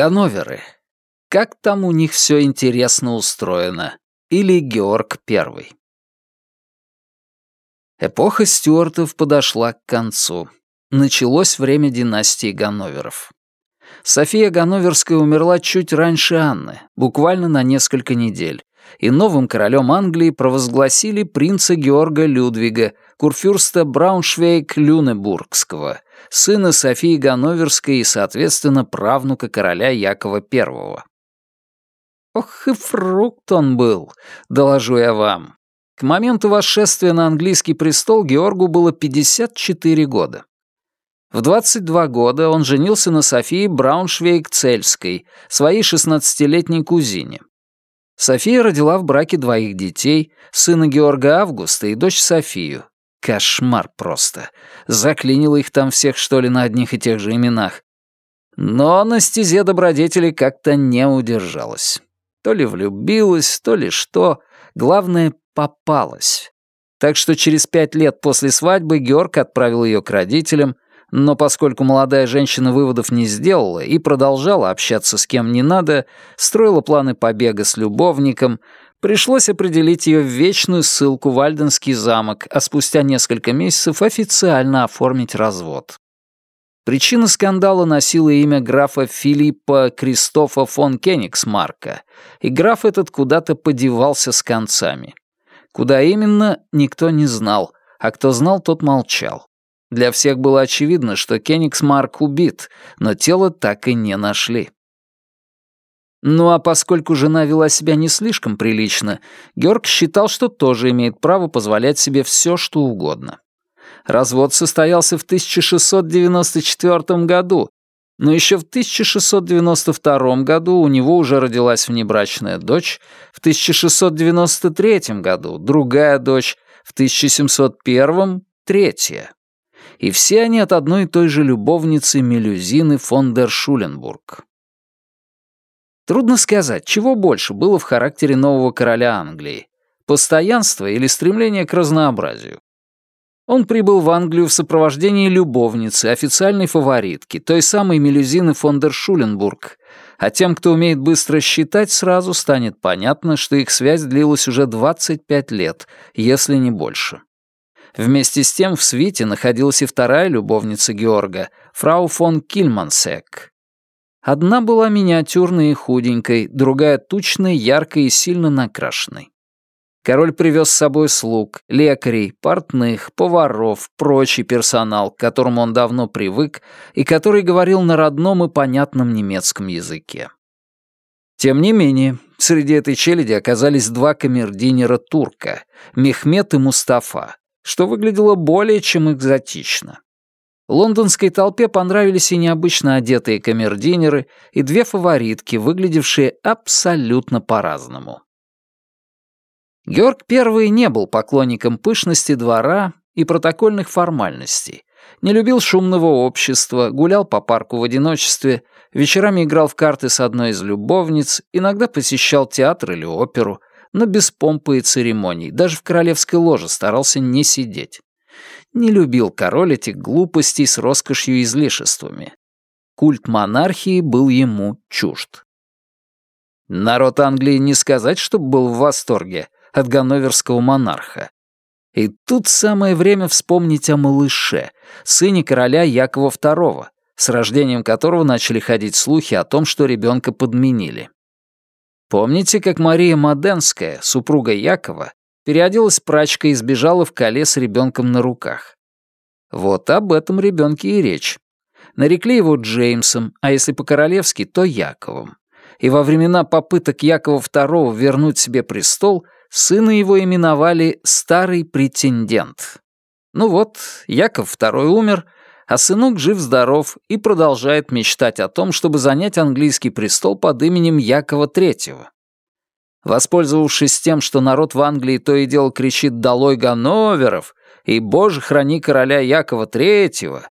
Ганноверы. Как там у них все интересно устроено? Или Георг Первый? Эпоха Стюартов подошла к концу. Началось время династии Ганноверов. София Ганноверская умерла чуть раньше Анны, буквально на несколько недель, и новым королем Англии провозгласили принца Георга Людвига, курфюрста Брауншвейг-Люнебургского, сына Софии Ганноверской и, соответственно, правнука короля Якова I. Ох и фрукт он был, доложу я вам. К моменту восшествия на английский престол Георгу было 54 года. В 22 года он женился на Софии Брауншвейг-Цельской, своей 16-летней кузине. София родила в браке двоих детей, сына Георга Августа и дочь Софию. Кошмар просто. Заклинило их там всех, что ли, на одних и тех же именах. Но на стезе добродетели как-то не удержалась. То ли влюбилась, то ли что. Главное, попалась. Так что через пять лет после свадьбы Георг отправил ее к родителям, но поскольку молодая женщина выводов не сделала и продолжала общаться с кем не надо, строила планы побега с любовником, пришлось определить ее в вечную ссылку в Альденский замок, а спустя несколько месяцев официально оформить развод. Причина скандала носила имя графа Филиппа Кристофа фон Кенигсмарка, и граф этот куда-то подевался с концами. Куда именно, никто не знал, а кто знал, тот молчал. Для всех было очевидно, что Кенигсмарк убит, но тело так и не нашли. Ну а поскольку жена вела себя не слишком прилично, Георг считал, что тоже имеет право позволять себе все, что угодно. Развод состоялся в 1694 году, но еще в 1692 году у него уже родилась внебрачная дочь, в 1693 году другая дочь, в 1701 — третья и все они от одной и той же любовницы Мелюзины фон дер Шуленбург. Трудно сказать, чего больше было в характере нового короля Англии — постоянство или стремление к разнообразию. Он прибыл в Англию в сопровождении любовницы, официальной фаворитки, той самой Мелюзины фон дер Шуленбург, а тем, кто умеет быстро считать, сразу станет понятно, что их связь длилась уже 25 лет, если не больше. Вместе с тем в свите находилась и вторая любовница Георга, фрау фон Кильмансек. Одна была миниатюрной и худенькой, другая тучной, яркой и сильно накрашенной. Король привез с собой слуг, лекарей, портных, поваров, прочий персонал, к которому он давно привык и который говорил на родном и понятном немецком языке. Тем не менее, среди этой челяди оказались два камердинера турка, Мехмед и Мустафа, что выглядело более чем экзотично. Лондонской толпе понравились и необычно одетые камердинеры, и две фаворитки, выглядевшие абсолютно по-разному. Георг I не был поклонником пышности двора и протокольных формальностей, не любил шумного общества, гулял по парку в одиночестве, вечерами играл в карты с одной из любовниц, иногда посещал театр или оперу, но без помпы и церемоний, даже в королевской ложе старался не сидеть. Не любил король этих глупостей с роскошью и излишествами. Культ монархии был ему чужд. Народ Англии не сказать, чтобы был в восторге от ганноверского монарха. И тут самое время вспомнить о малыше, сыне короля Якова II, с рождением которого начали ходить слухи о том, что ребенка подменили. Помните, как Мария Маденская, супруга Якова, переоделась прачкой и сбежала в коле с ребенком на руках? Вот об этом ребенке и речь. Нарекли его Джеймсом, а если по-королевски, то Яковом. И во времена попыток Якова II вернуть себе престол, сына его именовали «старый претендент». Ну вот, Яков II умер, а сынок жив-здоров и продолжает мечтать о том, чтобы занять английский престол под именем Якова III. Воспользовавшись тем, что народ в Англии то и дело кричит «Долой Ганноверов!» и «Боже, храни короля Якова III!»,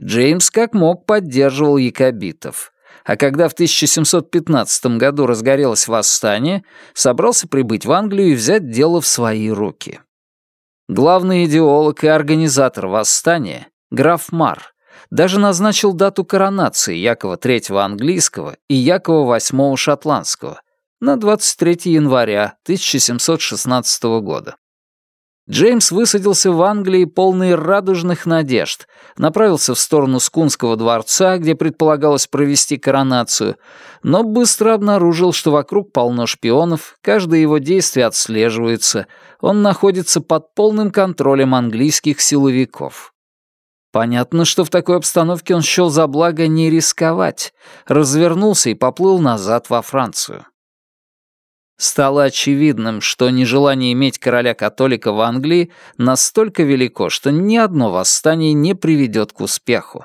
Джеймс как мог поддерживал якобитов. А когда в 1715 году разгорелось восстание, собрался прибыть в Англию и взять дело в свои руки. Главный идеолог и организатор восстания граф Мар, даже назначил дату коронации Якова III английского и Якова VIII шотландского на 23 января 1716 года. Джеймс высадился в Англии полный радужных надежд, направился в сторону Скунского дворца, где предполагалось провести коронацию, но быстро обнаружил, что вокруг полно шпионов, каждое его действие отслеживается, он находится под полным контролем английских силовиков. Понятно, что в такой обстановке он счел за благо не рисковать, развернулся и поплыл назад во Францию. Стало очевидным, что нежелание иметь короля-католика в Англии настолько велико, что ни одно восстание не приведет к успеху.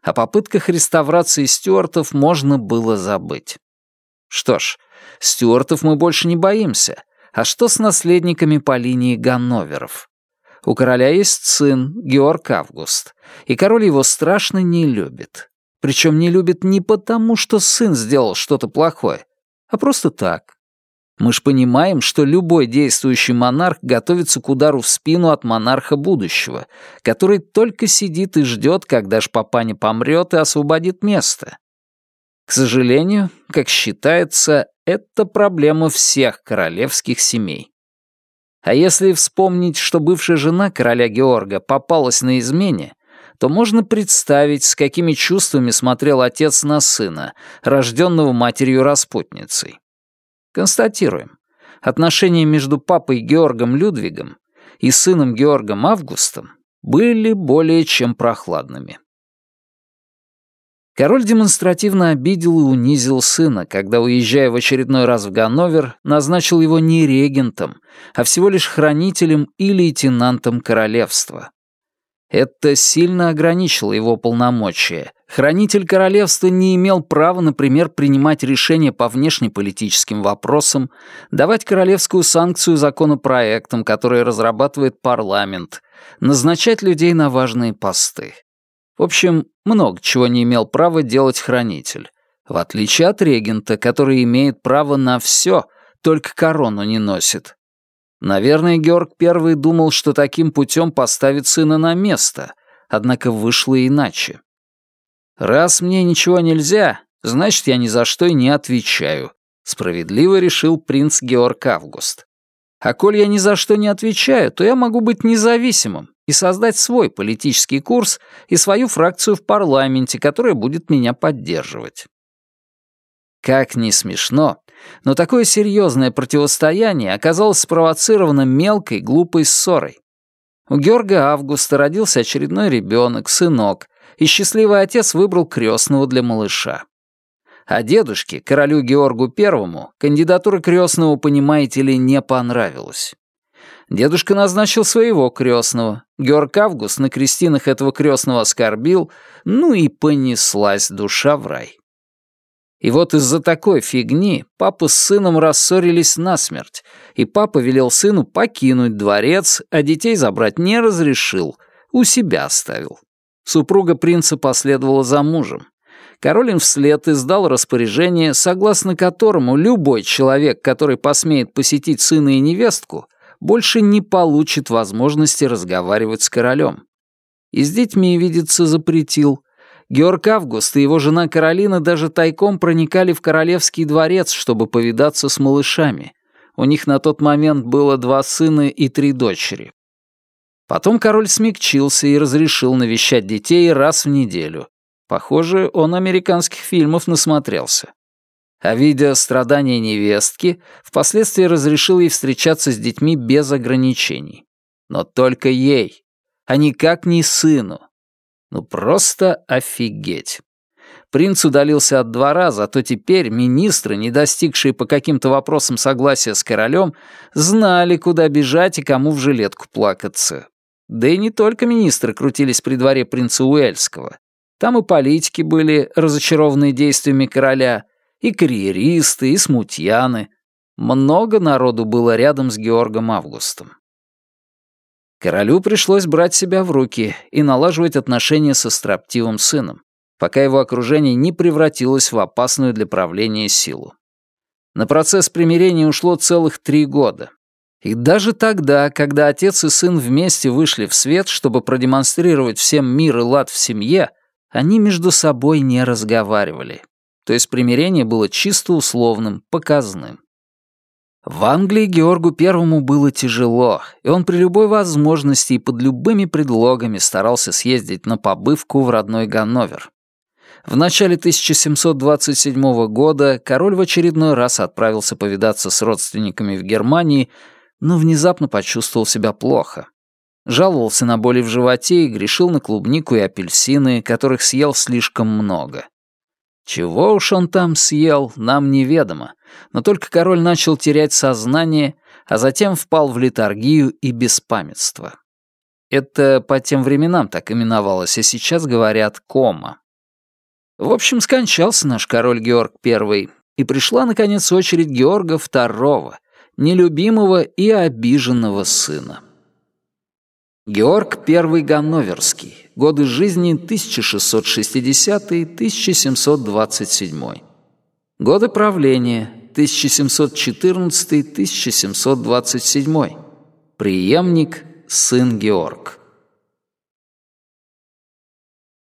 О попытках реставрации стюартов можно было забыть. Что ж, стюартов мы больше не боимся. А что с наследниками по линии Ганноверов? У короля есть сын, Георг Август, и король его страшно не любит. Причем не любит не потому, что сын сделал что-то плохое, а просто так, мы ж понимаем, что любой действующий монарх готовится к удару в спину от монарха будущего, который только сидит и ждет, когда ж папаня помрет и освободит место. К сожалению, как считается, это проблема всех королевских семей. А если вспомнить, что бывшая жена короля Георга попалась на измене, то можно представить, с какими чувствами смотрел отец на сына, рожденного матерью-распутницей. Констатируем. Отношения между папой Георгом Людвигом и сыном Георгом Августом были более чем прохладными. Король демонстративно обидел и унизил сына, когда, уезжая в очередной раз в Ганновер, назначил его не регентом, а всего лишь хранителем и лейтенантом королевства. Это сильно ограничило его полномочия. Хранитель королевства не имел права, например, принимать решения по внешнеполитическим вопросам, давать королевскую санкцию законопроектам, которые разрабатывает парламент, назначать людей на важные посты. В общем, много чего не имел права делать хранитель. В отличие от регента, который имеет право на все, только корону не носит. Наверное, Георг I думал, что таким путем поставит сына на место, однако вышло иначе. «Раз мне ничего нельзя, значит, я ни за что и не отвечаю», справедливо решил принц Георг Август. «А коль я ни за что не отвечаю, то я могу быть независимым и создать свой политический курс и свою фракцию в парламенте, которая будет меня поддерживать». Как ни смешно, но такое серьезное противостояние оказалось спровоцировано мелкой, глупой ссорой. У Георга Августа родился очередной ребенок, сынок, и счастливый отец выбрал крестного для малыша. А дедушке, королю Георгу Первому, кандидатура крестного, понимаете ли, не понравилась. Дедушка назначил своего крестного. Георг Август на крестинах этого крестного оскорбил, ну и понеслась душа в рай. И вот из-за такой фигни папа с сыном рассорились насмерть, и папа велел сыну покинуть дворец, а детей забрать не разрешил, у себя оставил. Супруга принца последовала за мужем. Король им вслед издал распоряжение, согласно которому любой человек, который посмеет посетить сына и невестку, больше не получит возможности разговаривать с королем. И с детьми видеться запретил, Георг Август и его жена Каролина даже тайком проникали в королевский дворец, чтобы повидаться с малышами. У них на тот момент было два сына и три дочери. Потом король смягчился и разрешил навещать детей раз в неделю. Похоже, он американских фильмов насмотрелся. А видя страдания невестки, впоследствии разрешил ей встречаться с детьми без ограничений. Но только ей, а никак не сыну. Ну просто офигеть. Принц удалился от двора, зато теперь министры, не достигшие по каким-то вопросам согласия с королем, знали, куда бежать и кому в жилетку плакаться. Да и не только министры крутились при дворе принца Уэльского. Там и политики были, разочарованные действиями короля, и карьеристы, и смутьяны. Много народу было рядом с Георгом Августом. Королю пришлось брать себя в руки и налаживать отношения со строптивым сыном, пока его окружение не превратилось в опасную для правления силу. На процесс примирения ушло целых три года. И даже тогда, когда отец и сын вместе вышли в свет, чтобы продемонстрировать всем мир и лад в семье, они между собой не разговаривали. То есть примирение было чисто условным, показным. В Англии Георгу Первому было тяжело, и он при любой возможности и под любыми предлогами старался съездить на побывку в родной Ганновер. В начале 1727 года король в очередной раз отправился повидаться с родственниками в Германии, но внезапно почувствовал себя плохо. Жаловался на боли в животе и грешил на клубнику и апельсины, которых съел слишком много. Чего уж он там съел, нам неведомо, но только король начал терять сознание, а затем впал в литургию и беспамятство. Это по тем временам так именовалось, а сейчас говорят «кома». В общем, скончался наш король Георг I, и пришла, наконец, очередь Георга II, нелюбимого и обиженного сына. Георг I Ганноверский. Годы жизни 1660-1727. Годы правления 1714-1727. Преемник сын Георг.